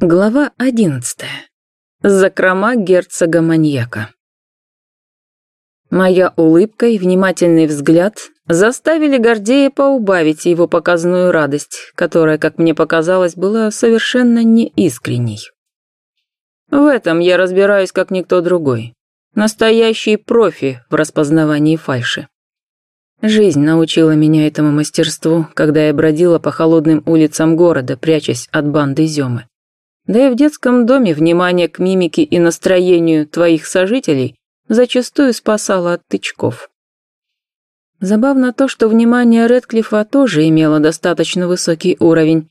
Глава одиннадцатая. Закрома герцога-маньяка. Моя улыбка и внимательный взгляд заставили Гордея поубавить его показную радость, которая, как мне показалось, была совершенно неискренней. В этом я разбираюсь как никто другой. Настоящий профи в распознавании фальши. Жизнь научила меня этому мастерству, когда я бродила по холодным улицам города, прячась от банды Зёмы. Да и в детском доме внимание к мимике и настроению твоих сожителей зачастую спасало от тычков. Забавно то, что внимание Редклифа тоже имело достаточно высокий уровень,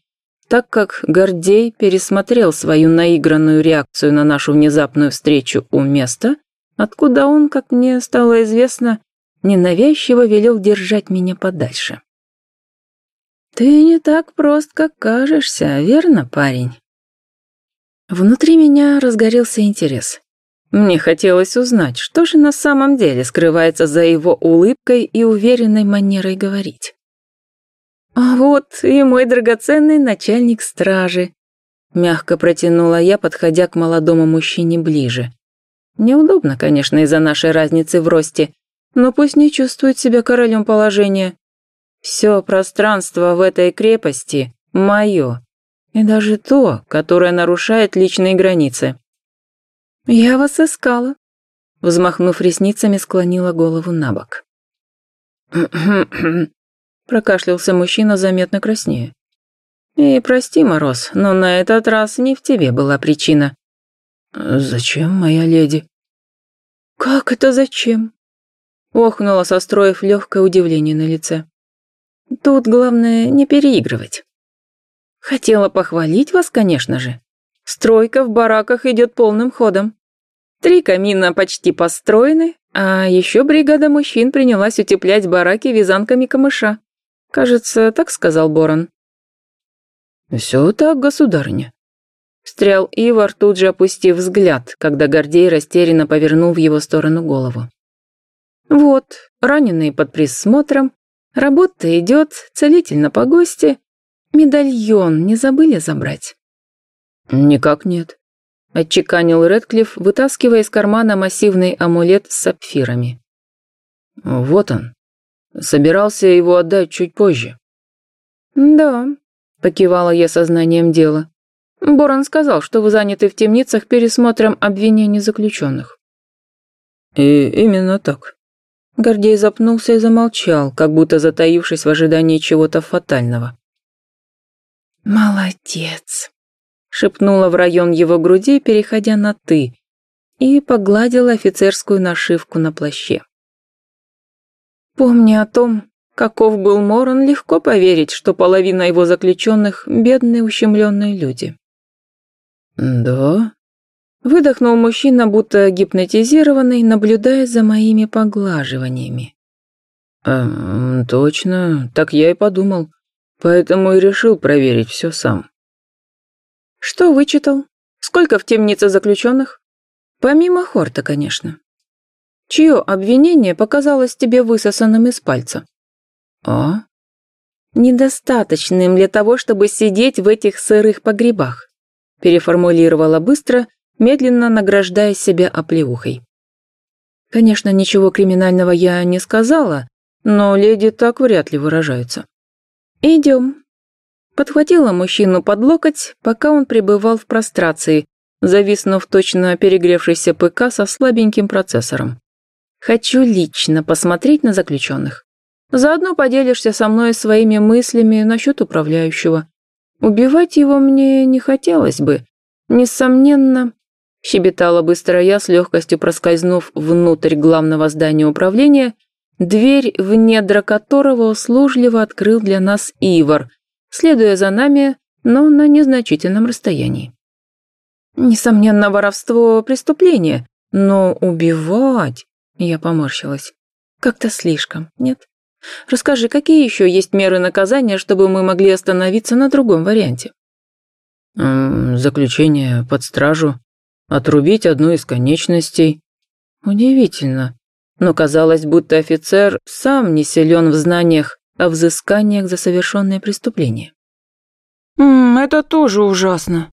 так как Гордей пересмотрел свою наигранную реакцию на нашу внезапную встречу у места, откуда он, как мне стало известно, ненавязчиво велел держать меня подальше. «Ты не так прост, как кажешься, верно, парень?» Внутри меня разгорелся интерес. Мне хотелось узнать, что же на самом деле скрывается за его улыбкой и уверенной манерой говорить. «А вот и мой драгоценный начальник стражи», — мягко протянула я, подходя к молодому мужчине ближе. Неудобно, конечно, из-за нашей разницы в росте, но пусть не чувствует себя королем положения. Все пространство в этой крепости мое, и даже то, которое нарушает личные границы. «Я вас искала», — взмахнув ресницами, склонила голову на бок. прокашлялся мужчина заметно краснее. «И прости, Мороз, но на этот раз не в тебе была причина». «Зачем, моя леди?» «Как это зачем?» Охнула, состроив легкое удивление на лице. «Тут главное не переигрывать». Хотела похвалить вас, конечно же. Стройка в бараках идет полным ходом. Три камина почти построены, а еще бригада мужчин принялась утеплять бараки вязанками камыша. Кажется, так сказал Борон. «Все так, государыня». Встрял Ивар, тут же опустив взгляд, когда Гордей растерянно повернул в его сторону голову. «Вот, раненые под присмотром, работа идет, целитель на погосте, «Медальон не забыли забрать?» «Никак нет», — отчеканил Редклифф, вытаскивая из кармана массивный амулет с сапфирами. «Вот он. Собирался его отдать чуть позже». «Да», — покивала я сознанием дела. «Борон сказал, что вы заняты в темницах пересмотром обвинений заключенных». «И именно так». Гордей запнулся и замолчал, как будто затаившись в ожидании чего-то фатального. «Молодец», — шепнула в район его груди, переходя на «ты», и погладила офицерскую нашивку на плаще. Помня о том, каков был Моран, легко поверить, что половина его заключенных — бедные ущемленные люди. «Да?» — выдохнул мужчина, будто гипнотизированный, наблюдая за моими поглаживаниями. «Эм, точно, так я и подумал. Поэтому и решил проверить все сам. Что вычитал? Сколько в темнице заключенных? Помимо Хорта, конечно. Чье обвинение показалось тебе высосанным из пальца? А? Недостаточным для того, чтобы сидеть в этих сырых погребах. Переформулировала быстро, медленно награждая себя оплеухой. Конечно, ничего криминального я не сказала, но леди так вряд ли выражаются. «Идем». Подхватила мужчину под локоть, пока он пребывал в прострации, зависнув точно перегревшийся ПК со слабеньким процессором. «Хочу лично посмотреть на заключенных. Заодно поделишься со мной своими мыслями насчет управляющего. Убивать его мне не хотелось бы. Несомненно, щебетала быстро я, с легкостью проскользнув внутрь главного здания управления – дверь в недра которого услужливо открыл для нас Ивар, следуя за нами, но на незначительном расстоянии. Несомненно, воровство – преступление, но убивать... Я поморщилась. Как-то слишком, нет? Расскажи, какие еще есть меры наказания, чтобы мы могли остановиться на другом варианте? Заключение под стражу. Отрубить одну из конечностей. Удивительно но казалось, будто офицер сам не силен в знаниях о взысканиях за совершенное преступление. «Ммм, это тоже ужасно»,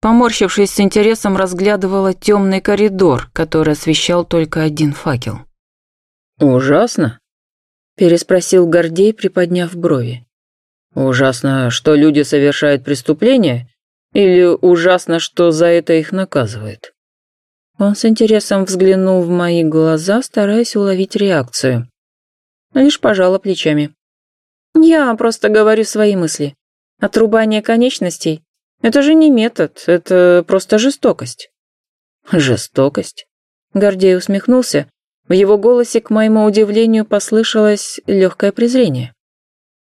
Поморщившись с интересом, разглядывала темный коридор, который освещал только один факел. «Ужасно?» – переспросил Гордей, приподняв брови. «Ужасно, что люди совершают преступления? Или ужасно, что за это их наказывают?» Он с интересом взглянул в мои глаза, стараясь уловить реакцию. Лишь пожала плечами. «Я просто говорю свои мысли. Отрубание конечностей – это же не метод, это просто жестокость». «Жестокость?» Гордей усмехнулся. В его голосе, к моему удивлению, послышалось легкое презрение.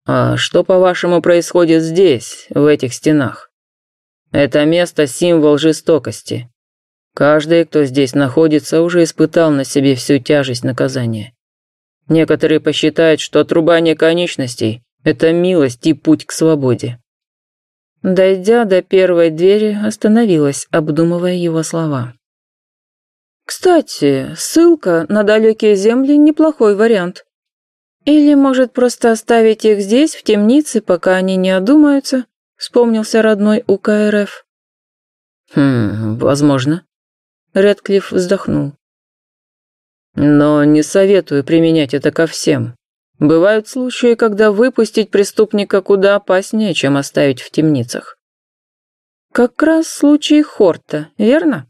«А что, по-вашему, происходит здесь, в этих стенах? Это место – символ жестокости. Каждый, кто здесь находится, уже испытал на себе всю тяжесть наказания. Некоторые посчитают, что отрубание конечностей – это милость и путь к свободе. Дойдя до первой двери, остановилась, обдумывая его слова. «Кстати, ссылка на далекие земли – неплохой вариант. Или, может, просто оставить их здесь, в темнице, пока они не одумаются?» – вспомнился родной УКРФ. «Хм, возможно», Редклифф вздохнул. Но не советую применять это ко всем. Бывают случаи, когда выпустить преступника куда опаснее, чем оставить в темницах. Как раз случай Хорта, верно?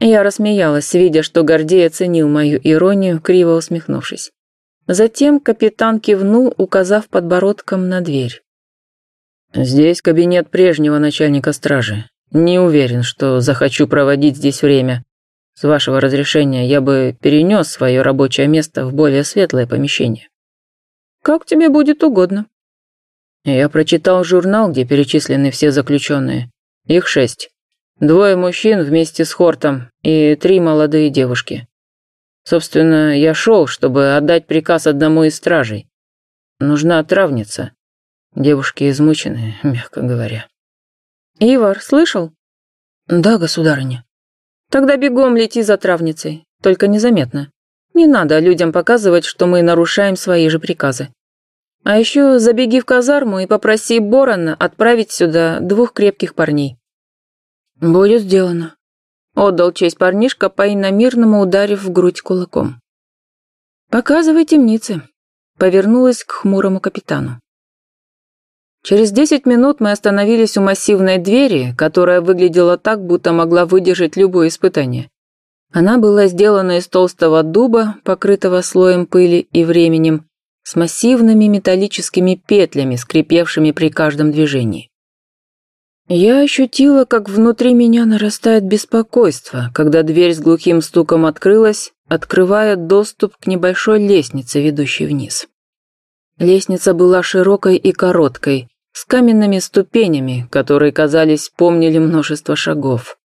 Я рассмеялась, видя, что Гордей оценил мою иронию, криво усмехнувшись. Затем капитан кивнул, указав подбородком на дверь. «Здесь кабинет прежнего начальника стражи. Не уверен, что захочу проводить здесь время. С вашего разрешения я бы перенес свое рабочее место в более светлое помещение. Как тебе будет угодно. Я прочитал журнал, где перечислены все заключенные. Их шесть. Двое мужчин вместе с Хортом и три молодые девушки. Собственно, я шел, чтобы отдать приказ одному из стражей. Нужна травница. Девушки измучены, мягко говоря. «Ивар, слышал?» «Да, государыня». «Тогда бегом лети за травницей, только незаметно. Не надо людям показывать, что мы нарушаем свои же приказы. А еще забеги в казарму и попроси Борона отправить сюда двух крепких парней». «Будет сделано», — отдал честь парнишка, по-иномирному ударив в грудь кулаком. «Показывай темницы», — повернулась к хмурому капитану. Через десять минут мы остановились у массивной двери, которая выглядела так, будто могла выдержать любое испытание. Она была сделана из толстого дуба, покрытого слоем пыли и временем, с массивными металлическими петлями, скрипевшими при каждом движении. Я ощутила, как внутри меня нарастает беспокойство, когда дверь с глухим стуком открылась, открывая доступ к небольшой лестнице, ведущей вниз. Лестница была широкой и короткой, с каменными ступенями, которые, казались, помнили множество шагов.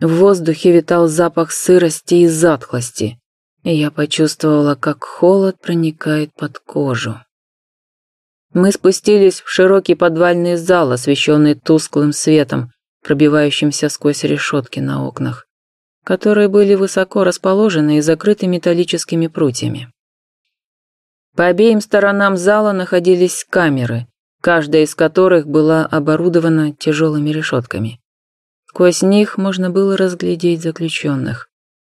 В воздухе витал запах сырости и затхлости, и я почувствовала, как холод проникает под кожу. Мы спустились в широкий подвальный зал, освещенный тусклым светом, пробивающимся сквозь решетки на окнах, которые были высоко расположены и закрыты металлическими прутьями. По обеим сторонам зала находились камеры, каждая из которых была оборудована тяжелыми решетками. Сквозь них можно было разглядеть заключенных.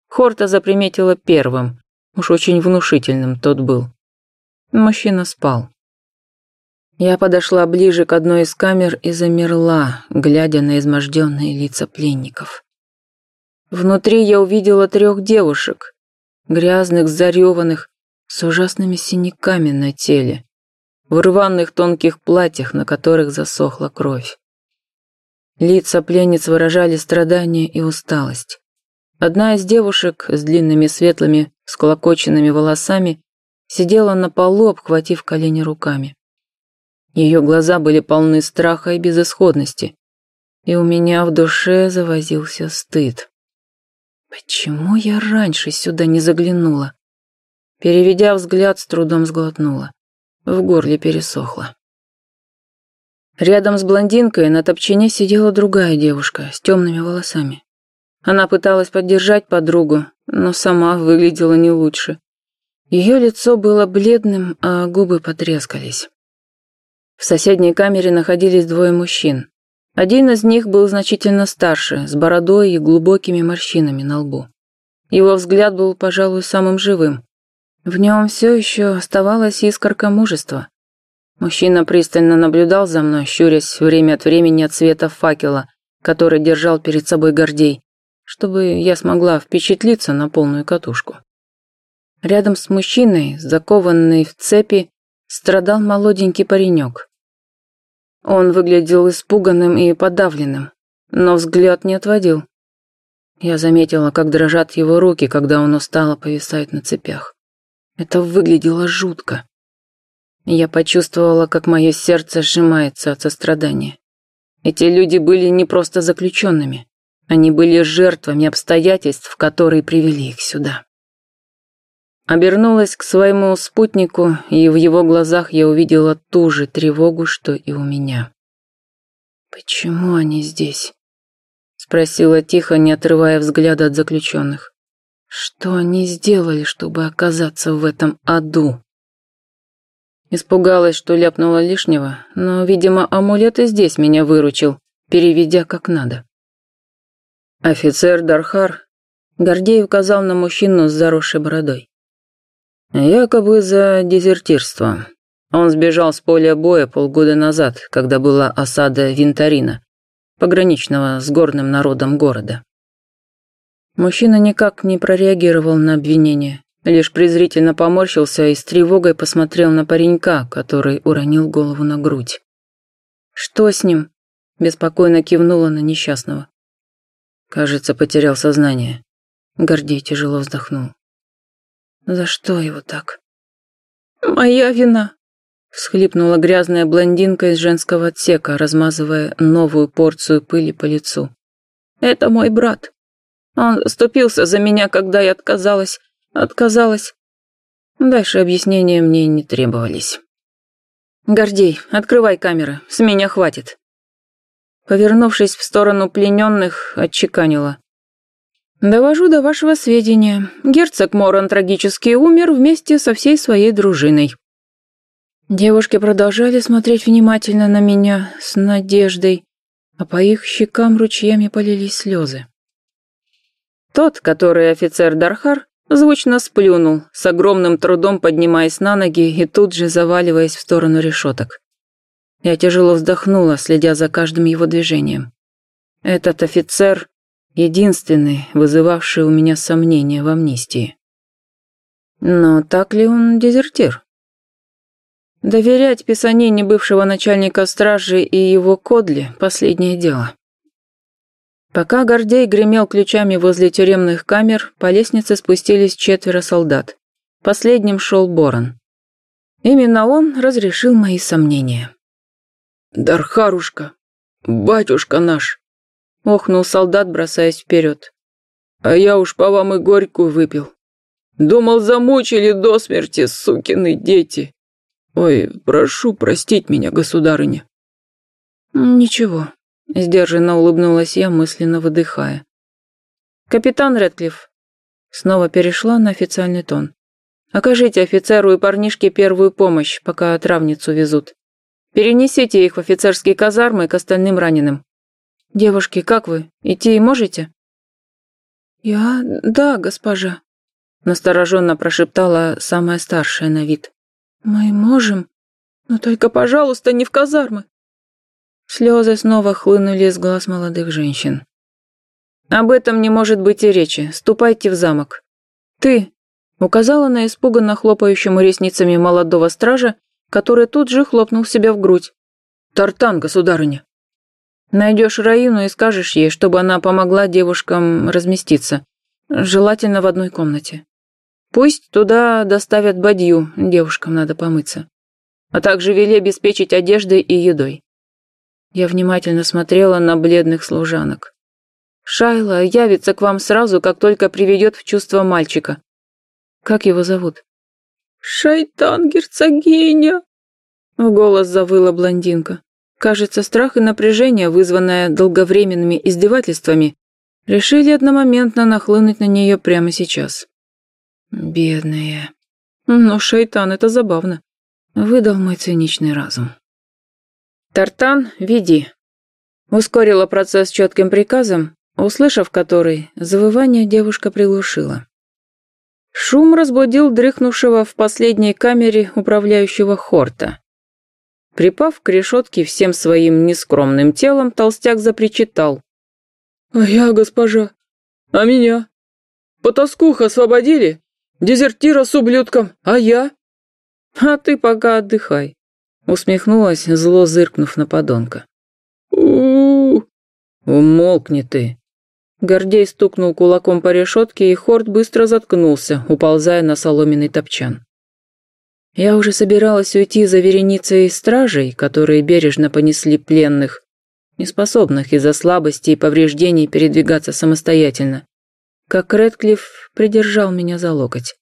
Хорта заприметила первым, уж очень внушительным тот был. Мужчина спал. Я подошла ближе к одной из камер и замерла, глядя на изможденные лица пленников. Внутри я увидела трех девушек, грязных, зареванных, с ужасными синяками на теле, в рваных тонких платьях, на которых засохла кровь. Лица пленниц выражали страдания и усталость. Одна из девушек с длинными светлыми, склокоченными волосами сидела на полу, обхватив колени руками. Ее глаза были полны страха и безысходности, и у меня в душе завозился стыд. Почему я раньше сюда не заглянула? Переведя взгляд, с трудом сглотнула. В горле пересохло. Рядом с блондинкой на топчине сидела другая девушка с темными волосами. Она пыталась поддержать подругу, но сама выглядела не лучше. Ее лицо было бледным, а губы потрескались. В соседней камере находились двое мужчин. Один из них был значительно старше, с бородой и глубокими морщинами на лбу. Его взгляд был, пожалуй, самым живым. В нем все еще оставалась искорка мужества. Мужчина пристально наблюдал за мной, щурясь время от времени от света факела, который держал перед собой Гордей, чтобы я смогла впечатлиться на полную катушку. Рядом с мужчиной, закованный в цепи, страдал молоденький паренек. Он выглядел испуганным и подавленным, но взгляд не отводил. Я заметила, как дрожат его руки, когда он устало повисает на цепях. Это выглядело жутко. Я почувствовала, как мое сердце сжимается от сострадания. Эти люди были не просто заключенными. Они были жертвами обстоятельств, которые привели их сюда. Обернулась к своему спутнику, и в его глазах я увидела ту же тревогу, что и у меня. «Почему они здесь?» Спросила тихо, не отрывая взгляда от заключенных. «Что они сделали, чтобы оказаться в этом аду?» Испугалась, что ляпнула лишнего, но, видимо, амулет и здесь меня выручил, переведя как надо. Офицер Дархар Гордей указал на мужчину с заросшей бородой. Якобы за дезертирство. Он сбежал с поля боя полгода назад, когда была осада Винтарина, пограничного с горным народом города. Мужчина никак не прореагировал на обвинение, лишь презрительно поморщился и с тревогой посмотрел на паренька, который уронил голову на грудь. «Что с ним?» – беспокойно кивнула на несчастного. Кажется, потерял сознание. Гордей тяжело вздохнул. За что его так? Моя вина, всхлипнула грязная блондинка из женского отсека, размазывая новую порцию пыли по лицу. Это мой брат. Он заступился за меня, когда я отказалась. Отказалась. Дальше объяснения мне не требовались. «Гордей, открывай камеры, с меня хватит». Повернувшись в сторону плененных, отчеканила. Довожу до вашего сведения. Герцог Моран трагически умер вместе со всей своей дружиной. Девушки продолжали смотреть внимательно на меня с надеждой, а по их щекам ручьями полились слезы. Тот, который офицер Дархар, звучно сплюнул, с огромным трудом поднимаясь на ноги и тут же заваливаясь в сторону решеток. Я тяжело вздохнула, следя за каждым его движением. Этот офицер единственный, вызывавший у меня сомнения в амнистии. Но так ли он дезертир? Доверять писанине бывшего начальника стражи и его кодли – последнее дело. Пока Гордей гремел ключами возле тюремных камер, по лестнице спустились четверо солдат. Последним шел Борон. Именно он разрешил мои сомнения. «Дархарушка, батюшка наш!» Охнул солдат, бросаясь вперед. А я уж по вам и горькую выпил. Думал, замучили до смерти, сукины дети. Ой, прошу простить меня, государыня. Ничего, сдержанно улыбнулась я, мысленно выдыхая. Капитан Рэдклифф. Снова перешла на официальный тон. Окажите офицеру и парнишке первую помощь, пока травницу везут. Перенесите их в офицерские казармы к остальным раненым. «Девушки, как вы? Идти можете?» «Я... да, госпожа», — настороженно прошептала самая старшая на вид. «Мы можем, но только, пожалуйста, не в казармы». Слезы снова хлынули из глаз молодых женщин. «Об этом не может быть и речи. Ступайте в замок». «Ты», — указала на испуганно хлопающему ресницами молодого стража, который тут же хлопнул себя в грудь. «Тартан, государыня». Найдешь Раину и скажешь ей, чтобы она помогла девушкам разместиться. Желательно в одной комнате. Пусть туда доставят бадью, девушкам надо помыться. А также вели обеспечить одеждой и едой. Я внимательно смотрела на бледных служанок. Шайла явится к вам сразу, как только приведет в чувство мальчика. Как его зовут? Шайтан, герцогиня. В голос завыла блондинка. Кажется, страх и напряжение, вызванное долговременными издевательствами, решили одномоментно нахлынуть на нее прямо сейчас. Бедная. Но шайтан, это забавно. Выдал мой циничный разум. «Тартан, веди». Ускорила процесс четким приказом, услышав который, завывание девушка приглушила. Шум разбудил дрыхнувшего в последней камере управляющего Хорта. Припав к решетке всем своим нескромным телом, толстяк запричитал. «А я, госпожа? А меня? Потаскуха освободили? Дезертира с ублюдком, а я?» «А ты пока отдыхай», — усмехнулась, зло зыркнув на подонка. у «Умолкни ты», Гордей стукнул кулаком по решетке, и Хорт быстро заткнулся, уползая на соломенный топчан. Я уже собиралась уйти за вереницей стражей, которые бережно понесли пленных, неспособных из-за слабости и повреждений передвигаться самостоятельно, как Редклифф придержал меня за локоть.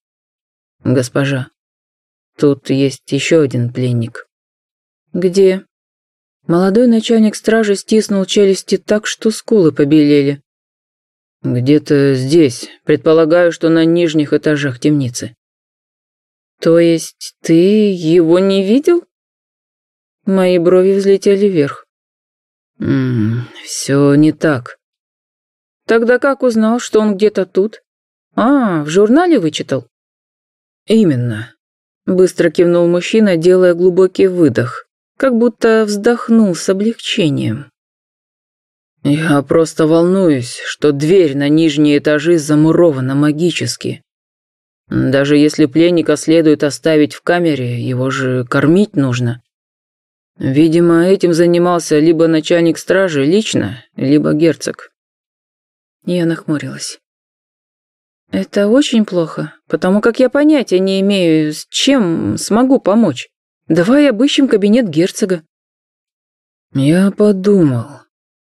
«Госпожа, тут есть еще один пленник». «Где?» Молодой начальник стражи стиснул челюсти так, что скулы побелели. «Где-то здесь. Предполагаю, что на нижних этажах темницы». «То есть ты его не видел?» Мои брови взлетели вверх. «Ммм, все не так». «Тогда как узнал, что он где-то тут? А, в журнале вычитал?» «Именно», — быстро кивнул мужчина, делая глубокий выдох, как будто вздохнул с облегчением. «Я просто волнуюсь, что дверь на нижние этажи замурована магически. Даже если пленника следует оставить в камере, его же кормить нужно. Видимо, этим занимался либо начальник стражи лично, либо герцог». Я нахмурилась. «Это очень плохо, потому как я понятия не имею, с чем смогу помочь. Давай обыщем кабинет герцога». «Я подумал»,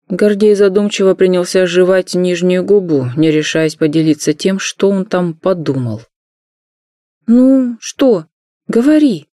Гордей задумчиво принялся жевать нижнюю губу, не решаясь поделиться тем, что он там подумал. «Ну, что? Говори!»